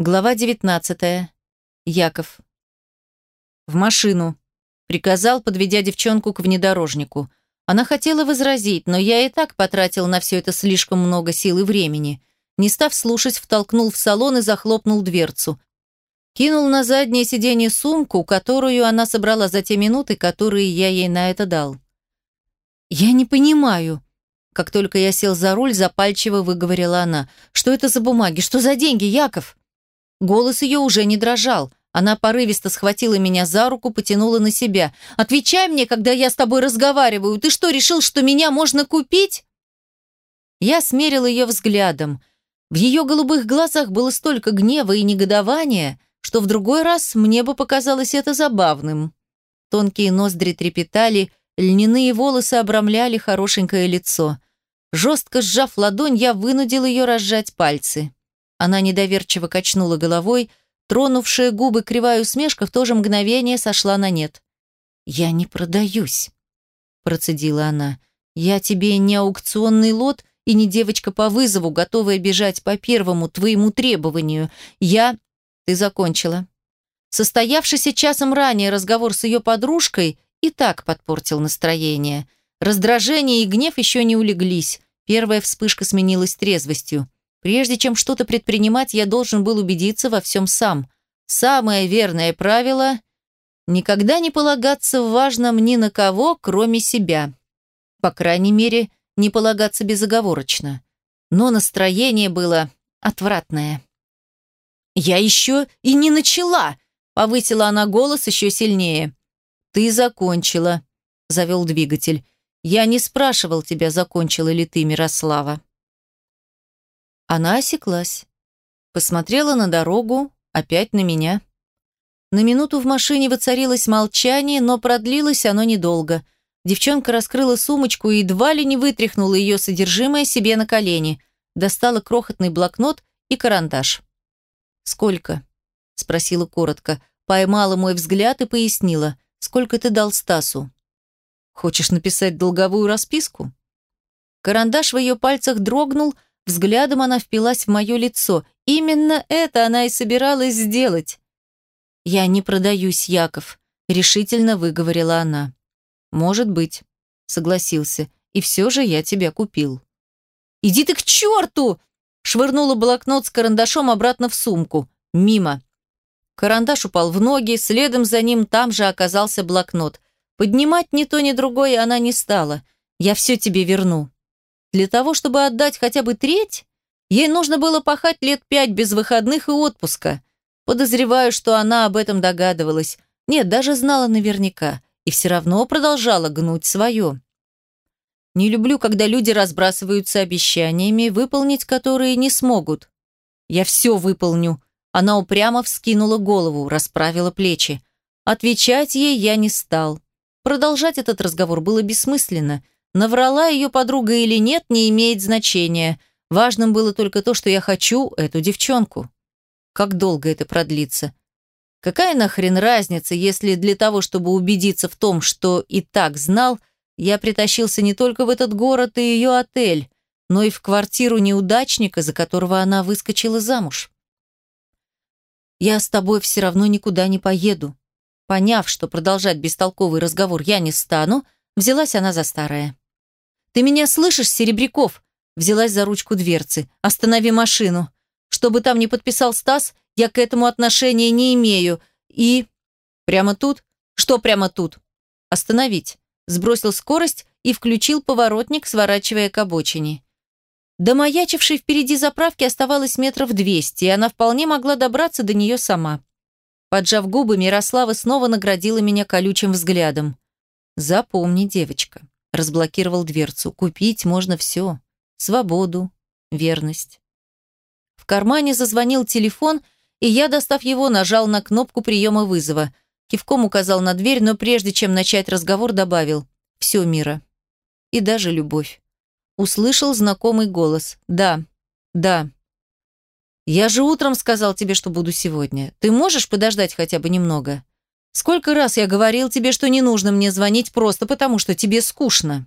Глава 19. Яков. В машину. Приказал, подведя девчонку к внедорожнику. Она хотела возразить, но я и так потратил на все это слишком много сил и времени. Не став слушать, втолкнул в салон и захлопнул дверцу. Кинул на заднее сиденье сумку, которую она собрала за те минуты, которые я ей на это дал. «Я не понимаю», как только я сел за руль, запальчиво выговорила она. «Что это за бумаги? Что за деньги, Яков?» Голос ее уже не дрожал. Она порывисто схватила меня за руку, потянула на себя. «Отвечай мне, когда я с тобой разговариваю. Ты что, решил, что меня можно купить?» Я смерил ее взглядом. В ее голубых глазах было столько гнева и негодования, что в другой раз мне бы показалось это забавным. Тонкие ноздри трепетали, льняные волосы обрамляли хорошенькое лицо. Жестко сжав ладонь, я вынудил ее разжать пальцы. Она недоверчиво качнула головой, тронувшая губы кривая усмешка в то же мгновение сошла на нет. «Я не продаюсь», – процедила она. «Я тебе не аукционный лот и не девочка по вызову, готовая бежать по первому твоему требованию. Я...» «Ты закончила». Состоявшийся часом ранее разговор с ее подружкой и так подпортил настроение. Раздражение и гнев еще не улеглись. Первая вспышка сменилась трезвостью. Прежде чем что-то предпринимать, я должен был убедиться во всем сам. Самое верное правило – никогда не полагаться в важном ни на кого, кроме себя. По крайней мере, не полагаться безоговорочно. Но настроение было отвратное. «Я еще и не начала!» – повысила она голос еще сильнее. «Ты закончила», – завел двигатель. «Я не спрашивал тебя, закончила ли ты, Мирослава». Она осеклась. Посмотрела на дорогу, опять на меня. На минуту в машине воцарилось молчание, но продлилось оно недолго. Девчонка раскрыла сумочку и едва ли не вытряхнула ее содержимое себе на колени. Достала крохотный блокнот и карандаш. «Сколько?» – спросила коротко. Поймала мой взгляд и пояснила. «Сколько ты дал Стасу?» «Хочешь написать долговую расписку?» Карандаш в ее пальцах дрогнул – Взглядом она впилась в мое лицо. Именно это она и собиралась сделать. «Я не продаюсь, Яков», — решительно выговорила она. «Может быть», — согласился. «И все же я тебя купил». «Иди ты к черту!» Швырнула блокнот с карандашом обратно в сумку. Мимо. Карандаш упал в ноги, следом за ним там же оказался блокнот. Поднимать ни то, ни другое она не стала. «Я все тебе верну». Для того, чтобы отдать хотя бы треть, ей нужно было пахать лет пять без выходных и отпуска. Подозреваю, что она об этом догадывалась. Нет, даже знала наверняка. И все равно продолжала гнуть свое. Не люблю, когда люди разбрасываются обещаниями, выполнить которые не смогут. Я все выполню. Она упрямо вскинула голову, расправила плечи. Отвечать ей я не стал. Продолжать этот разговор было бессмысленно – Наврала ее подруга или нет, не имеет значения. Важным было только то, что я хочу эту девчонку. Как долго это продлится? Какая нахрен разница, если для того, чтобы убедиться в том, что и так знал, я притащился не только в этот город и ее отель, но и в квартиру неудачника, за которого она выскочила замуж. Я с тобой все равно никуда не поеду. Поняв, что продолжать бестолковый разговор я не стану, взялась она за старое. «Ты меня слышишь, Серебряков?» Взялась за ручку дверцы. «Останови машину. Чтобы там не подписал Стас, я к этому отношения не имею. И...» «Прямо тут?» «Что прямо тут?» «Остановить». Сбросил скорость и включил поворотник, сворачивая к обочине. До маячившей впереди заправки оставалось метров двести, и она вполне могла добраться до нее сама. Поджав губы, Мирослава снова наградила меня колючим взглядом. «Запомни, девочка, разблокировал дверцу. Купить можно все. Свободу, верность. В кармане зазвонил телефон, и я, достав его, нажал на кнопку приема вызова. Кивком указал на дверь, но прежде чем начать разговор, добавил «Все, Мира». И даже любовь. Услышал знакомый голос. «Да, да». «Я же утром сказал тебе, что буду сегодня. Ты можешь подождать хотя бы немного?» Сколько раз я говорил тебе, что не нужно мне звонить просто потому, что тебе скучно?»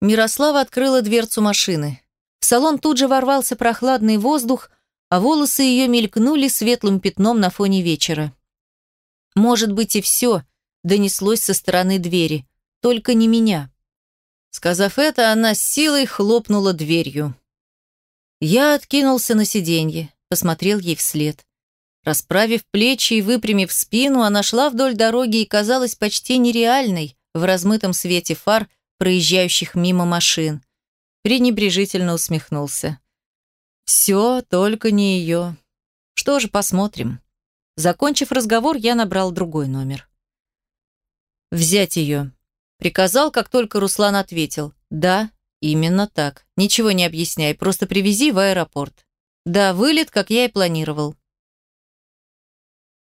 Мирослава открыла дверцу машины. В салон тут же ворвался прохладный воздух, а волосы ее мелькнули светлым пятном на фоне вечера. Может быть и все донеслось со стороны двери, только не меня. Сказав это, она с силой хлопнула дверью. Я откинулся на сиденье, посмотрел ей вслед. Расправив плечи и выпрямив спину, она шла вдоль дороги и казалась почти нереальной в размытом свете фар, проезжающих мимо машин. Пренебрежительно усмехнулся. Все, только не ее. Что же, посмотрим. Закончив разговор, я набрал другой номер. «Взять ее», — приказал, как только Руслан ответил. «Да, именно так. Ничего не объясняй, просто привези в аэропорт». «Да, вылет, как я и планировал».